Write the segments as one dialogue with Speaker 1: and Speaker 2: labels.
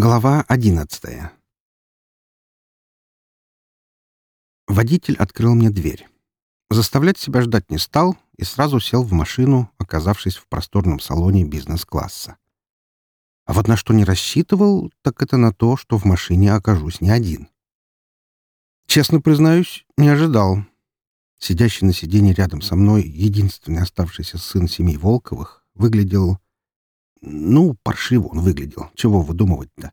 Speaker 1: Глава одиннадцатая Водитель открыл мне дверь. Заставлять себя ждать не стал и сразу сел в машину, оказавшись в просторном салоне бизнес-класса. А вот на что не рассчитывал, так это на то, что в машине окажусь не один. Честно признаюсь, не ожидал. Сидящий на сиденье рядом со мной единственный оставшийся сын семьи Волковых выглядел ну, паршиво он выглядел. Чего выдумывать-то?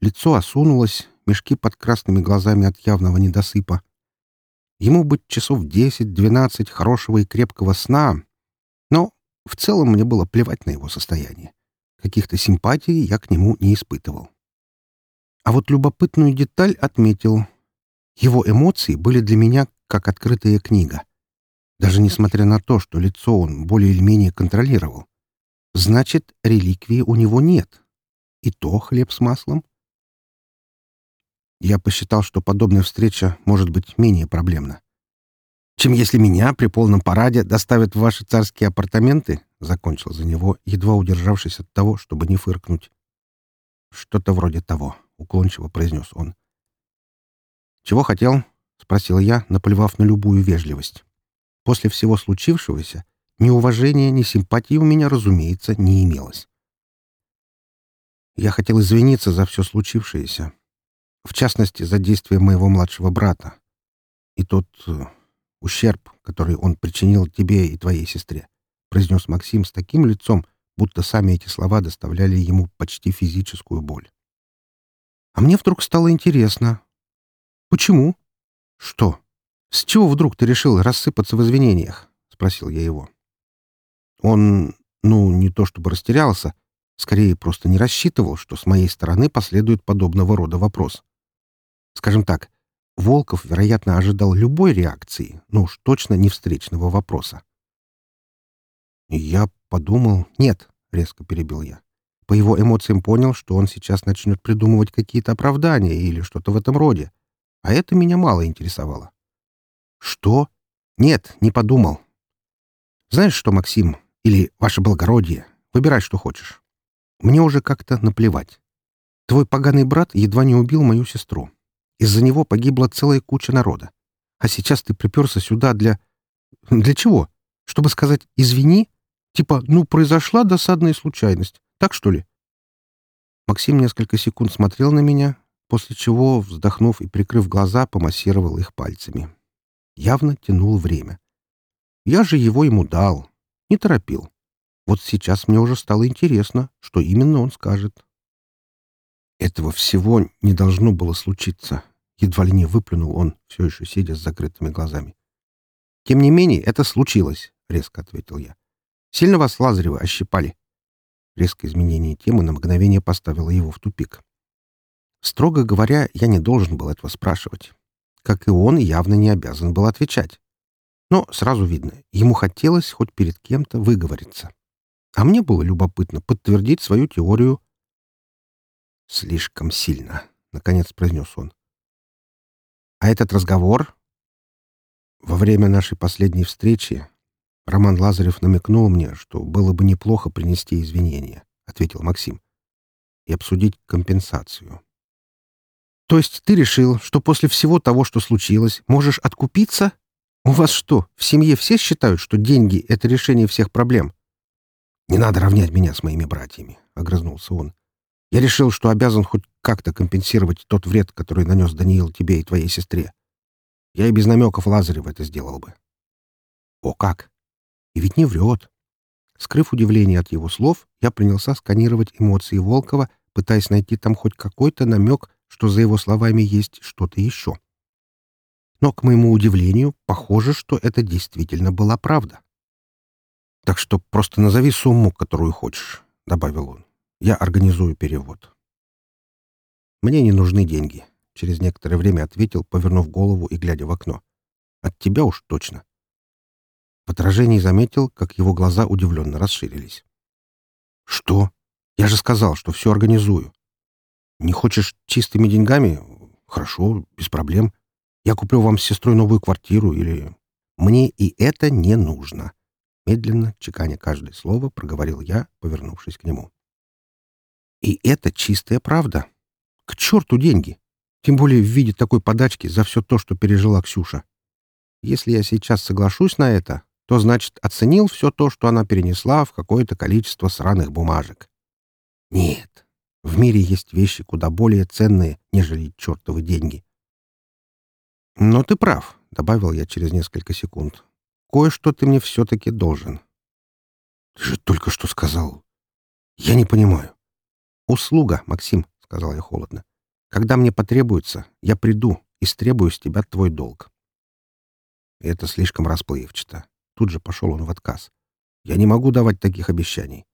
Speaker 1: Лицо осунулось, мешки под красными глазами от явного недосыпа. Ему быть часов десять-двенадцать хорошего и крепкого сна, но в целом мне было плевать на его состояние. Каких-то симпатий я к нему не испытывал. А вот любопытную деталь отметил. Его эмоции были для меня как открытая книга. Даже несмотря на то, что лицо он более или менее контролировал. Значит, реликвии у него нет. И то хлеб с маслом. Я посчитал, что подобная встреча может быть менее проблемна. Чем если меня при полном параде доставят в ваши царские апартаменты, закончил за него, едва удержавшись от того, чтобы не фыркнуть. Что-то вроде того, уклончиво произнес он. Чего хотел? спросил я, наплевав на любую вежливость. После всего случившегося ни уважения, ни симпатии у меня, разумеется, не имелось. Я хотел извиниться за все случившееся. В частности, за действия моего младшего брата. И тот э, ущерб, который он причинил тебе и твоей сестре, произнес Максим с таким лицом, будто сами эти слова доставляли ему почти физическую боль. А мне вдруг стало интересно. Почему? Что? С чего вдруг ты решил рассыпаться в извинениях? Спросил я его. Он, ну, не то чтобы растерялся, скорее просто не рассчитывал, что с моей стороны последует подобного рода вопрос. Скажем так, Волков, вероятно, ожидал любой реакции, но уж точно не встречного вопроса. я подумал... Нет, — резко перебил я. По его эмоциям понял, что он сейчас начнет придумывать какие-то оправдания или что-то в этом роде. А это меня мало интересовало. Что? Нет, не подумал. Знаешь что, Максим, или «Ваше благородие». Выбирай, что хочешь. Мне уже как-то наплевать. Твой поганый брат едва не убил мою сестру. Из-за него погибла целая куча народа. А сейчас ты приперся сюда для... Для чего? Чтобы сказать «извини»? Типа, ну, произошла досадная случайность. Так что ли? Максим несколько секунд смотрел на меня, после чего, вздохнув и прикрыв глаза, помассировал их пальцами. Явно тянул время. Я же его ему дал, не торопил. Вот сейчас мне уже стало интересно, что именно он скажет. Этого всего не должно было случиться. Едва ли не выплюнул он, все еще сидя с закрытыми глазами. «Тем не менее, это случилось», — резко ответил я. «Сильно вас Лазаревы ощипали?» Резкое изменение темы на мгновение поставило его в тупик. Строго говоря, я не должен был этого спрашивать. Как и он, явно не обязан был отвечать. Но сразу видно, ему хотелось хоть перед кем-то выговориться. А мне было любопытно подтвердить свою теорию. «Слишком сильно», — наконец произнес он. «А этот разговор?» Во время нашей последней встречи Роман Лазарев намекнул мне, что было бы неплохо принести извинения, — ответил Максим, — и обсудить компенсацию. «То есть ты решил, что после всего того, что случилось, можешь откупиться?» «У вас что, в семье все считают, что деньги — это решение всех проблем?» «Не надо равнять меня с моими братьями», — огрызнулся он. «Я решил, что обязан хоть как-то компенсировать тот вред, который нанес Даниил тебе и твоей сестре. Я и без намеков Лазарева это сделал бы». «О как! И ведь не врет!» Скрыв удивление от его слов, я принялся сканировать эмоции Волкова, пытаясь найти там хоть какой-то намек, что за его словами есть что-то еще. Но, к моему удивлению, похоже, что это действительно была правда. «Так что просто назови сумму, которую хочешь», — добавил он. «Я организую перевод». «Мне не нужны деньги», — через некоторое время ответил, повернув голову и глядя в окно. «От тебя уж точно». В отражении заметил, как его глаза удивленно расширились. «Что? Я же сказал, что все организую. Не хочешь чистыми деньгами? Хорошо, без проблем. Я куплю вам с сестрой новую квартиру или... Мне и это не нужно. Медленно, чеканя каждое слово, проговорил я, повернувшись к нему. И это чистая правда. К черту деньги! Тем более в виде такой подачки за все то, что пережила Ксюша. Если я сейчас соглашусь на это, то, значит, оценил все то, что она перенесла в какое-то количество сраных бумажек. Нет, в мире есть вещи куда более ценные, нежели чертовы деньги. «Но ты прав», — добавил я через несколько секунд. «Кое-что ты мне все-таки должен». «Ты же только что сказал. Я не понимаю». «Услуга, Максим», — сказал я холодно. «Когда мне потребуется, я приду и стребую с тебя твой долг». Это слишком расплывчато. Тут же пошел он в отказ. «Я не могу давать таких обещаний.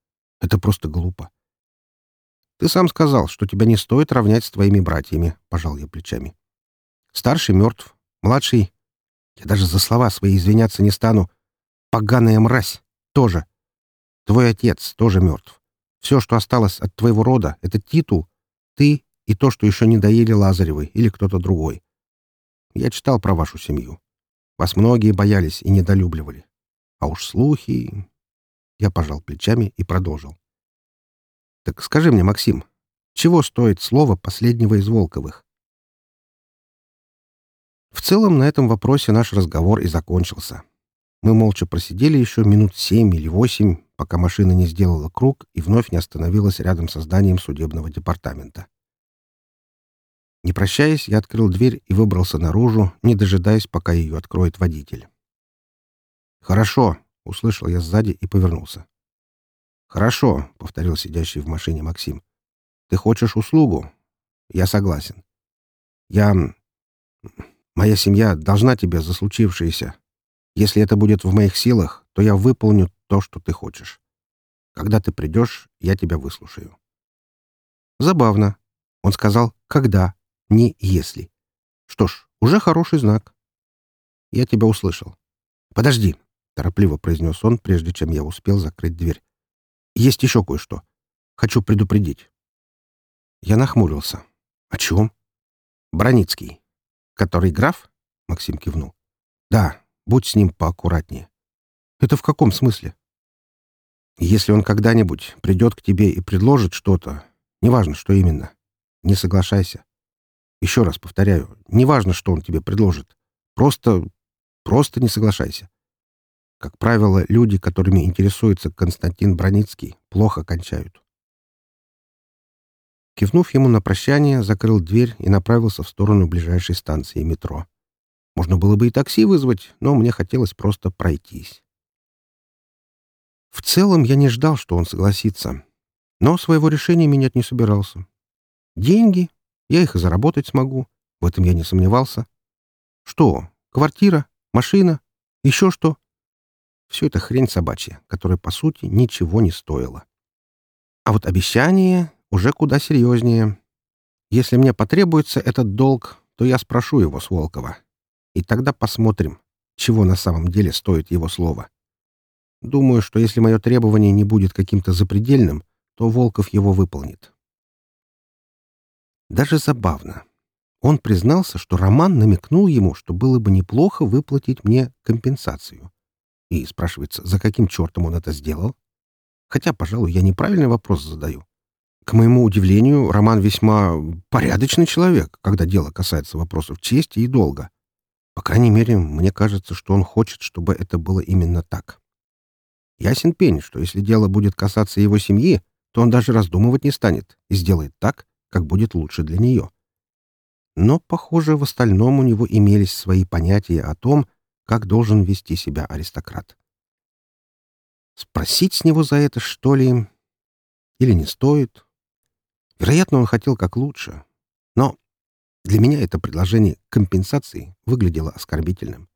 Speaker 1: Это просто глупо. Ты сам сказал, что тебя не стоит равнять с твоими братьями, — пожал я плечами. Старший мертв, младший... Я даже за слова свои извиняться не стану. Поганая мразь тоже. Твой отец тоже мертв. Все, что осталось от твоего рода, — это титул, ты и то, что еще не доели Лазаревы или кто-то другой. Я читал про вашу семью. Вас многие боялись и недолюбливали. А уж слухи... Я пожал плечами и продолжил. Так скажи мне, Максим, чего стоит слово последнего из Волковых? В целом, на этом вопросе наш разговор и закончился. Мы молча просидели еще минут семь или восемь, пока машина не сделала круг и вновь не остановилась рядом со зданием судебного департамента. Не прощаясь, я открыл дверь и выбрался наружу, не дожидаясь, пока ее откроет водитель. «Хорошо», — услышал я сзади и повернулся. «Хорошо», — повторил сидящий в машине Максим. «Ты хочешь услугу?» «Я согласен. Я... Моя семья должна тебе за случившееся. Если это будет в моих силах, то я выполню то, что ты хочешь. Когда ты придешь, я тебя выслушаю». Забавно. Он сказал «когда», не «если». Что ж, уже хороший знак. Я тебя услышал. «Подожди», — торопливо произнес он, прежде чем я успел закрыть дверь. Есть еще кое-что. Хочу предупредить. Я нахмурился. О чем? Броницкий. Который граф? Максим кивнул. Да, будь с ним поаккуратнее. Это в каком смысле? Если он когда-нибудь придет к тебе и предложит что-то, неважно, что именно, не соглашайся. Еще раз повторяю, неважно, что он тебе предложит. Просто, просто не соглашайся. Как правило, люди, которыми интересуется Константин Броницкий, плохо кончают. Кивнув ему на прощание, закрыл дверь и направился в сторону ближайшей станции метро. Можно было бы и такси вызвать, но мне хотелось просто пройтись. В целом я не ждал, что он согласится, но своего решения менять не собирался. Деньги, я их и заработать смогу, в этом я не сомневался. Что, квартира, машина, еще что? Все это хрень собачья, которая, по сути, ничего не стоила. А вот обещание уже куда серьезнее. Если мне потребуется этот долг, то я спрошу его с Волкова. И тогда посмотрим, чего на самом деле стоит его слово. Думаю, что если мое требование не будет каким-то запредельным, то Волков его выполнит. Даже забавно. Он признался, что Роман намекнул ему, что было бы неплохо выплатить мне компенсацию. И спрашивается, за каким чертом он это сделал? Хотя, пожалуй, я неправильный вопрос задаю. К моему удивлению, Роман весьма порядочный человек, когда дело касается вопросов чести и долга. По крайней мере, мне кажется, что он хочет, чтобы это было именно так. Ясен пень, что если дело будет касаться его семьи, то он даже раздумывать не станет и сделает так, как будет лучше для нее. Но, похоже, в остальном у него имелись свои понятия о том, как должен вести себя аристократ. Спросить с него за это, что ли? Или не стоит? Вероятно, он хотел как лучше. Но для меня это предложение компенсации выглядело оскорбительным.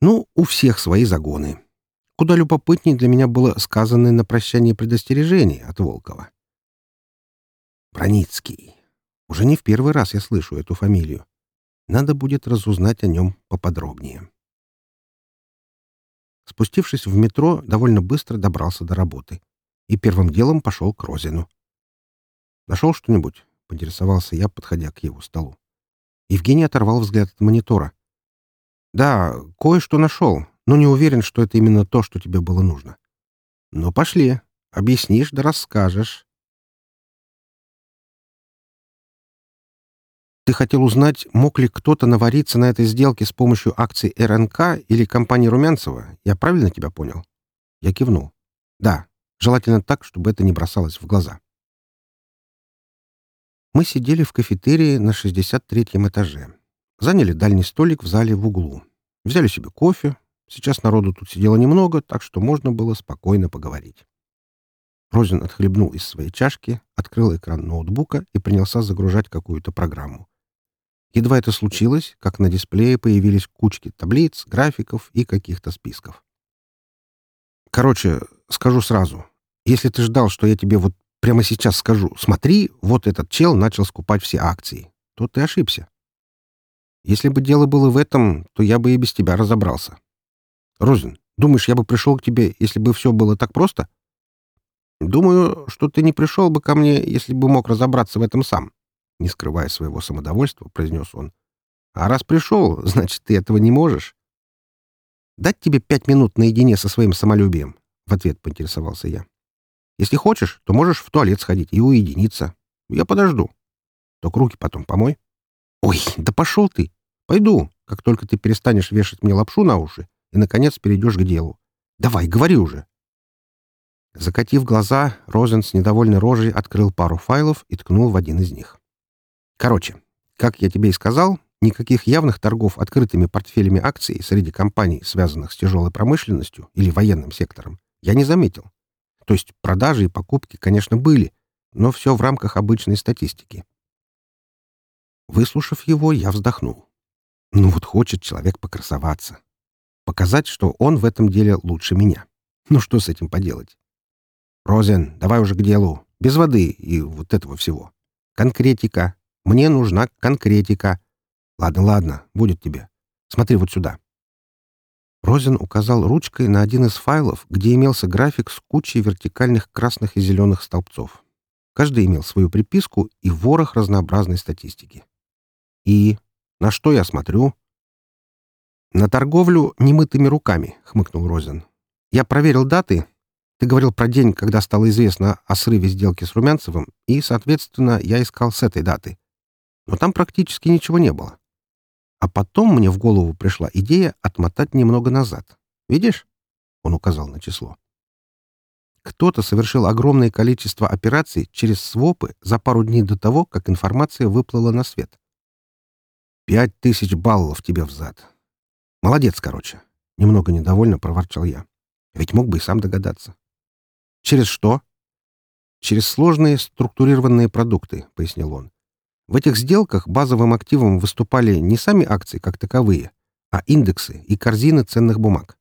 Speaker 1: Ну, у всех свои загоны. Куда любопытнее для меня было сказанное на прощание предостережение от Волкова. Броницкий. Уже не в первый раз я слышу эту фамилию. Надо будет разузнать о нем поподробнее. Спустившись в метро, довольно быстро добрался до работы и первым делом пошел к Розину. Нашел что-нибудь?» — поинтересовался я, подходя к его столу. Евгений оторвал взгляд от монитора. «Да, кое-что нашел, но не уверен, что это именно то, что тебе было нужно». «Ну, пошли. Объяснишь да расскажешь». Ты хотел узнать, мог ли кто-то навариться на этой сделке с помощью акций РНК или компании Румянцева? Я правильно тебя понял? Я кивнул. Да, желательно так, чтобы это не бросалось в глаза. Мы сидели в кафетерии на 63-м этаже. Заняли дальний столик в зале в углу. Взяли себе кофе. Сейчас народу тут сидело немного, так что можно было спокойно поговорить. Розин отхлебнул из своей чашки, открыл экран ноутбука и принялся загружать какую-то программу. Едва это случилось, как на дисплее появились кучки таблиц, графиков и каких-то списков. Короче, скажу сразу. Если ты ждал, что я тебе вот Прямо сейчас скажу. Смотри, вот этот чел начал скупать все акции. То ты ошибся. Если бы дело было в этом, то я бы и без тебя разобрался. Розин, думаешь, я бы пришел к тебе, если бы все было так просто? Думаю, что ты не пришел бы ко мне, если бы мог разобраться в этом сам. Не скрывая своего самодовольства, произнес он. А раз пришел, значит, ты этого не можешь. Дать тебе пять минут наедине со своим самолюбием? В ответ поинтересовался я. Если хочешь, то можешь в туалет сходить и уединиться. Я подожду. Только руки потом помой. Ой, да пошел ты. Пойду, как только ты перестанешь вешать мне лапшу на уши и, наконец, перейдешь к делу. Давай, говори уже. Закатив глаза, Розен с недовольной рожей открыл пару файлов и ткнул в один из них. Короче, как я тебе и сказал, никаких явных торгов открытыми портфелями акций среди компаний, связанных с тяжелой промышленностью или военным сектором, я не заметил. То есть продажи и покупки, конечно, были, но все в рамках обычной статистики. Выслушав его, я вздохнул. Ну вот хочет человек покрасоваться. Показать, что он в этом деле лучше меня. Ну что с этим поделать? Розен, давай уже к делу. Без воды и вот этого всего. Конкретика. Мне нужна конкретика. Ладно, ладно, будет тебе. Смотри вот сюда. Розен указал ручкой на один из файлов, где имелся график с кучей вертикальных красных и зеленых столбцов. Каждый имел свою приписку и ворох разнообразной статистики. «И на что я смотрю?» «На торговлю немытыми руками», — хмыкнул Розен. «Я проверил даты. Ты говорил про день, когда стало известно о срыве сделки с Румянцевым, и, соответственно, я искал с этой даты. Но там практически ничего не было. А потом мне в голову пришла идея отмотать немного назад. Видишь? Он указал на число. Кто-то совершил огромное количество операций через свопы за пару дней до того, как информация выплыла на свет. Пять тысяч баллов тебе взад. Молодец, короче. Немного недовольно проворчал я. Ведь мог бы и сам догадаться. Через что? Через сложные структурированные продукты, пояснил он. В этих сделках базовым активом выступали не сами акции как таковые, а индексы и корзины ценных бумаг.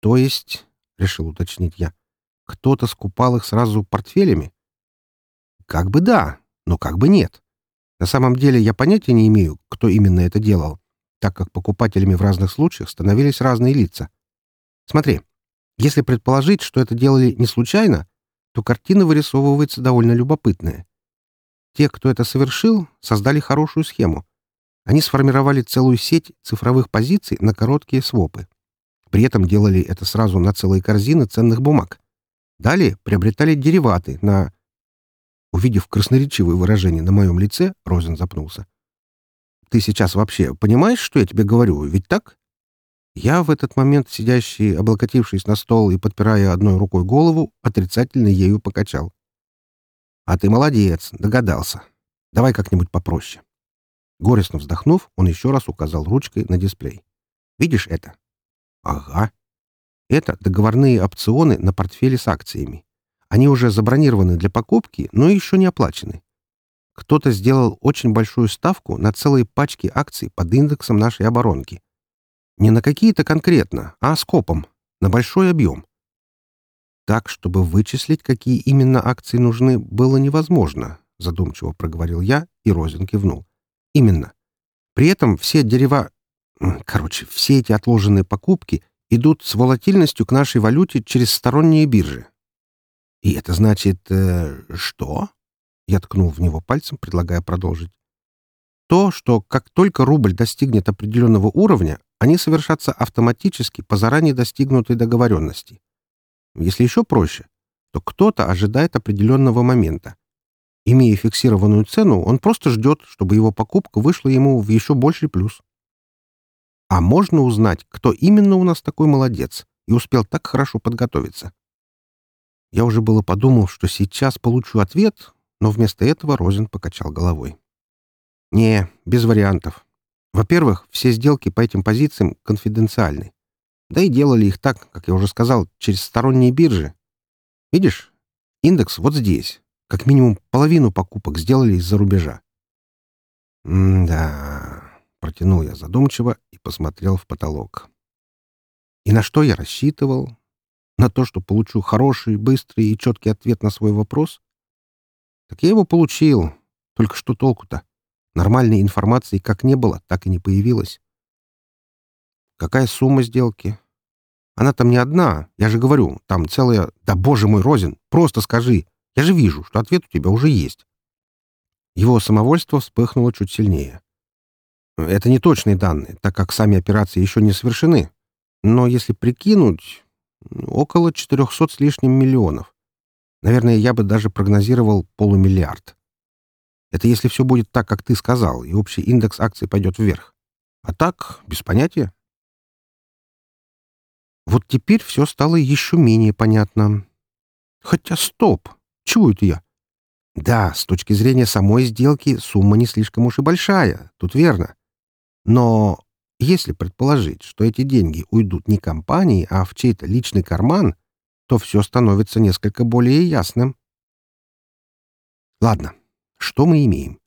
Speaker 1: То есть, — решил уточнить я, — кто-то скупал их сразу портфелями? Как бы да, но как бы нет. На самом деле я понятия не имею, кто именно это делал, так как покупателями в разных случаях становились разные лица. Смотри, если предположить, что это делали не случайно, то картина вырисовывается довольно любопытная. Те, кто это совершил, создали хорошую схему. Они сформировали целую сеть цифровых позиций на короткие свопы. При этом делали это сразу на целые корзины ценных бумаг. Далее приобретали дериваты на... Увидев красноречивое выражение на моем лице, Розен запнулся. «Ты сейчас вообще понимаешь, что я тебе говорю, ведь так?» Я в этот момент, сидящий, облокотившись на стол и подпирая одной рукой голову, отрицательно ею покачал. «А ты молодец, догадался. Давай как-нибудь попроще». Горестно вздохнув, он еще раз указал ручкой на дисплей. «Видишь это?» «Ага. Это договорные опционы на портфеле с акциями. Они уже забронированы для покупки, но еще не оплачены. Кто-то сделал очень большую ставку на целые пачки акций под индексом нашей оборонки. Не на какие-то конкретно, а скопом, на большой объем. Так, чтобы вычислить, какие именно акции нужны, было невозможно, задумчиво проговорил я, и Розин кивнул. Именно. При этом все дерева... Короче, все эти отложенные покупки идут с волатильностью к нашей валюте через сторонние биржи. И это значит... Э, что? Я ткнул в него пальцем, предлагая продолжить. То, что как только рубль достигнет определенного уровня, они совершатся автоматически по заранее достигнутой договоренности. Если еще проще, то кто-то ожидает определенного момента. Имея фиксированную цену, он просто ждет, чтобы его покупка вышла ему в еще больший плюс. А можно узнать, кто именно у нас такой молодец и успел так хорошо подготовиться? Я уже было подумал, что сейчас получу ответ, но вместо этого Розин покачал головой. «Не, без вариантов. Во-первых, все сделки по этим позициям конфиденциальны. Да и делали их так, как я уже сказал, через сторонние биржи. Видишь, индекс вот здесь. Как минимум половину покупок сделали из-за рубежа. «М-да...» — протянул я задумчиво и посмотрел в потолок. И на что я рассчитывал? На то, что получу хороший, быстрый и четкий ответ на свой вопрос? Так я его получил. Только что толку-то? Нормальной информации как не было, так и не появилось. Какая сумма сделки? Она там не одна, я же говорю, там целая... Да боже мой, Розин, просто скажи. Я же вижу, что ответ у тебя уже есть. Его самовольство вспыхнуло чуть сильнее. Это не точные данные, так как сами операции еще не совершены. Но если прикинуть, около 400 с лишним миллионов. Наверное, я бы даже прогнозировал полумиллиард. Это если все будет так, как ты сказал, и общий индекс акций пойдет вверх. А так, без понятия. Вот теперь все стало еще менее понятно. Хотя стоп! Чего это я? Да, с точки зрения самой сделки сумма не слишком уж и большая, тут верно. Но если предположить, что эти деньги уйдут не компании, а в чей-то личный карман, то все становится несколько более ясным. Ладно, что мы имеем?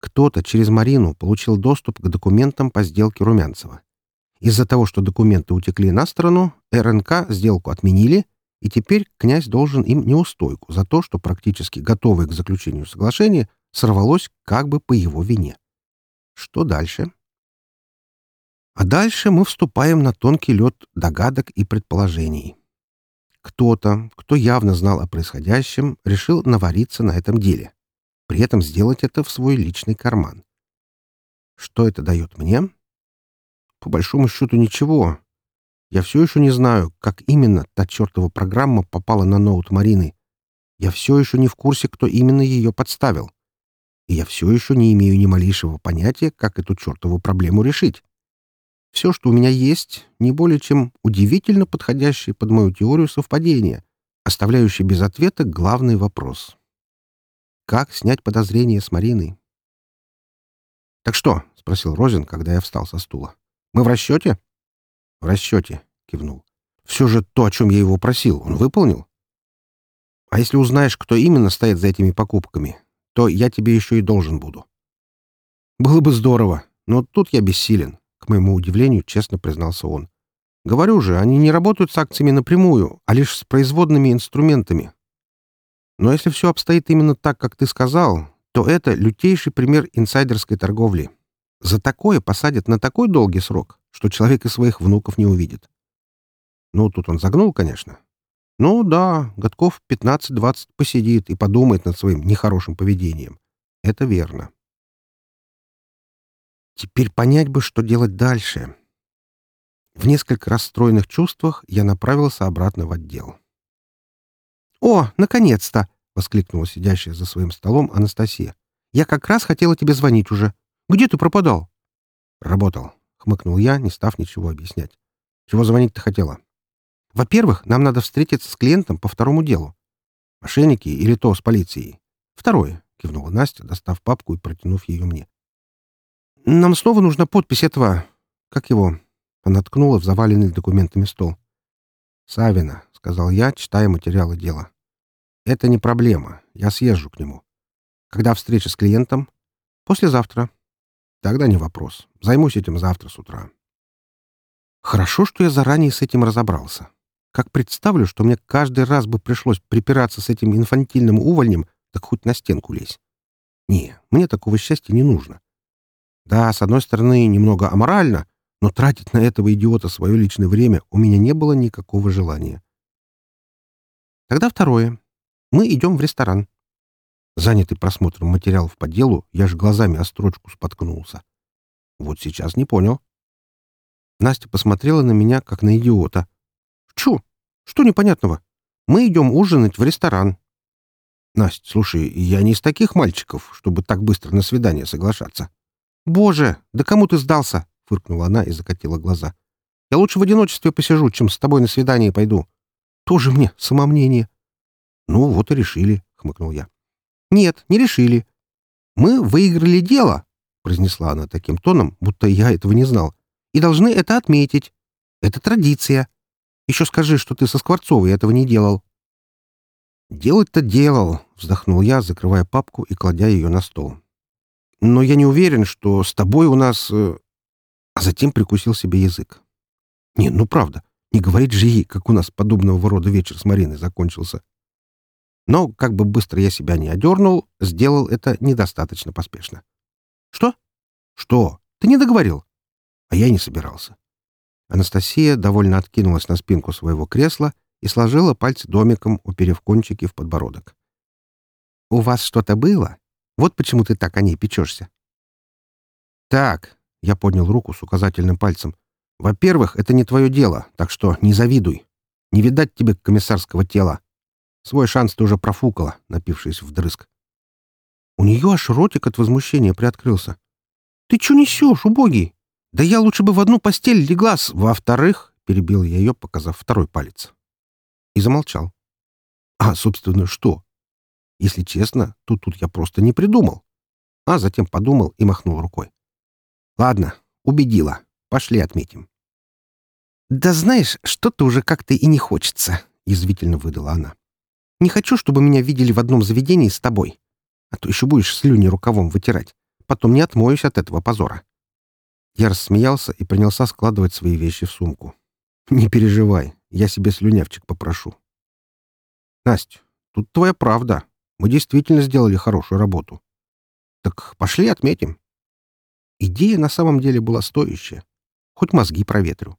Speaker 1: Кто-то через Марину получил доступ к документам по сделке Румянцева. Из-за того, что документы утекли на сторону, РНК сделку отменили, и теперь князь должен им неустойку за то, что практически готовое к заключению соглашение сорвалось как бы по его вине. Что дальше? А дальше мы вступаем на тонкий лед догадок и предположений. Кто-то, кто явно знал о происходящем, решил навариться на этом деле. При этом сделать это в свой личный карман. Что это дает мне? По большому счету ничего. Я все еще не знаю, как именно та чертова программа попала на ноут Марины. Я все еще не в курсе, кто именно ее подставил. И я все еще не имею ни малейшего понятия, как эту чертову проблему решить. Все, что у меня есть, не более чем удивительно подходящее под мою теорию совпадения, оставляющее без ответа главный вопрос. Как снять подозрения с Мариной? «Так что?» — спросил Розин, когда я встал со стула. Мы в расчете?» «В расчете», — кивнул. «Все же то, о чем я его просил, он выполнил?» «А если узнаешь, кто именно стоит за этими покупками, то я тебе еще и должен буду». «Было бы здорово, но тут я бессилен», — к моему удивлению честно признался он. «Говорю же, они не работают с акциями напрямую, а лишь с производными инструментами. Но если все обстоит именно так, как ты сказал, то это лютейший пример инсайдерской торговли. За такое посадят на такой долгий срок, что человек и своих внуков не увидит. Ну, тут он загнул, конечно. Ну да, годков 15-20 посидит и подумает над своим нехорошим поведением. Это верно. Теперь понять бы, что делать дальше. В несколько расстроенных чувствах я направился обратно в отдел. «О, наконец-то!» — воскликнула сидящая за своим столом Анастасия. «Я как раз хотела тебе звонить уже. Где ты пропадал?» «Работал», — хмыкнул я, не став ничего объяснять. «Чего звонить-то хотела?» «Во-первых, нам надо встретиться с клиентом по второму делу. Мошенники или то с полицией?» «Второе», — кивнула Настя, достав папку и протянув ее мне. «Нам снова нужна подпись этого... Как его?» Она ткнула в заваленный документами стол. «Савина», — сказал я, читая материалы дела. «Это не проблема. Я съезжу к нему. Когда встреча с клиентом?» «Послезавтра», Тогда не вопрос. Займусь этим завтра с утра. Хорошо, что я заранее с этим разобрался. Как представлю, что мне каждый раз бы пришлось припираться с этим инфантильным увольнем, так хоть на стенку лезь. Не, мне такого счастья не нужно. Да, с одной стороны, немного аморально, но тратить на этого идиота свое личное время у меня не было никакого желания. Тогда второе. Мы идем в ресторан. Занятый просмотром материалов по делу, я же глазами о строчку споткнулся. Вот сейчас не понял. Настя посмотрела на меня, как на идиота. «Чу? Что непонятного? Мы идем ужинать в ресторан». Настя, слушай, я не из таких мальчиков, чтобы так быстро на свидание соглашаться.
Speaker 2: Боже, да кому ты сдался? Фыркнула она и закатила глаза. Я лучше в одиночестве посижу, чем с тобой на свидание пойду. Тоже мне самомнение.
Speaker 1: Ну, вот и решили, хмыкнул я.
Speaker 2: Нет, не решили. Мы выиграли дело, произнесла она таким тоном, будто я этого не знал. И должны это отметить. Это традиция. Еще скажи, что ты со Скворцовой этого не делал.
Speaker 1: «Делать-то делал», — вздохнул я, закрывая папку и кладя ее на стол. «Но я не уверен, что с тобой у нас...» э, А затем прикусил себе язык. «Не, ну правда, не говорить же ей, как у нас подобного рода вечер с Мариной закончился». Но, как бы быстро я себя не одернул, сделал это недостаточно поспешно.
Speaker 2: «Что?»
Speaker 1: «Что? Ты не договорил?» А я не собирался. Анастасия довольно откинулась на спинку своего кресла и сложила пальцы домиком, уперев кончики в подбородок.
Speaker 2: «У вас что-то было? Вот почему ты так о ней печешься».
Speaker 1: «Так», — я поднял руку с указательным пальцем, «во-первых, это не твое дело, так что не завидуй. Не видать тебе комиссарского тела. Свой шанс ты уже профукала, напившись вдрызг».
Speaker 2: У нее аж ротик от возмущения приоткрылся. «Ты что несешь, убогий? Да я лучше бы в одну постель легла с...
Speaker 1: Во-вторых, — перебил я ее, показав второй палец и замолчал. А, собственно, что? Если честно, то тут я просто не придумал. А затем подумал и махнул рукой. Ладно, убедила. Пошли отметим.
Speaker 2: «Да знаешь, что-то уже как-то и не хочется», — язвительно выдала она. «Не хочу, чтобы меня видели в одном заведении с тобой. А то еще будешь слюни рукавом вытирать. Потом не отмоюсь от этого позора».
Speaker 1: Я рассмеялся и принялся складывать свои вещи в сумку. «Не переживай, я себе слюнявчик попрошу. Настя, тут твоя правда. Мы действительно сделали хорошую работу. Так пошли отметим. Идея на самом деле была стоящая. Хоть мозги проветрю.